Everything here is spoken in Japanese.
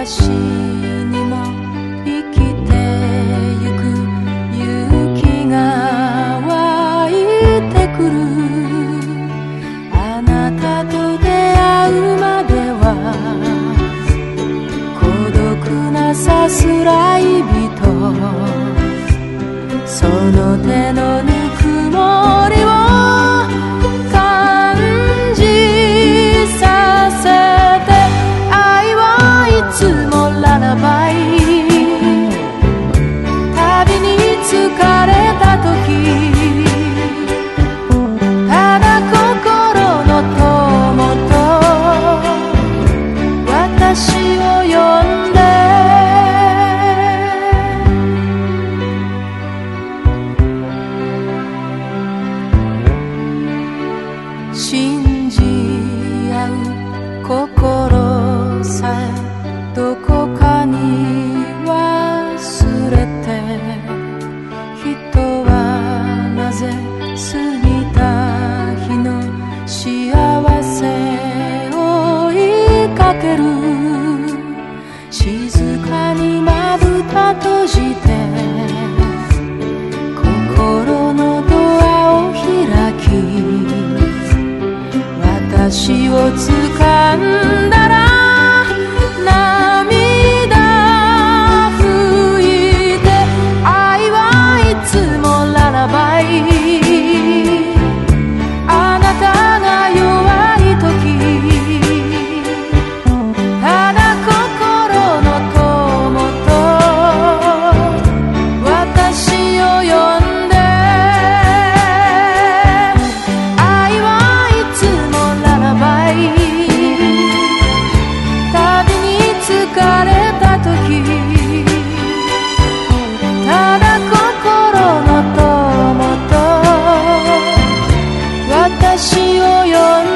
私その手の信じ合う心さえ足を掴んだ私を呼ん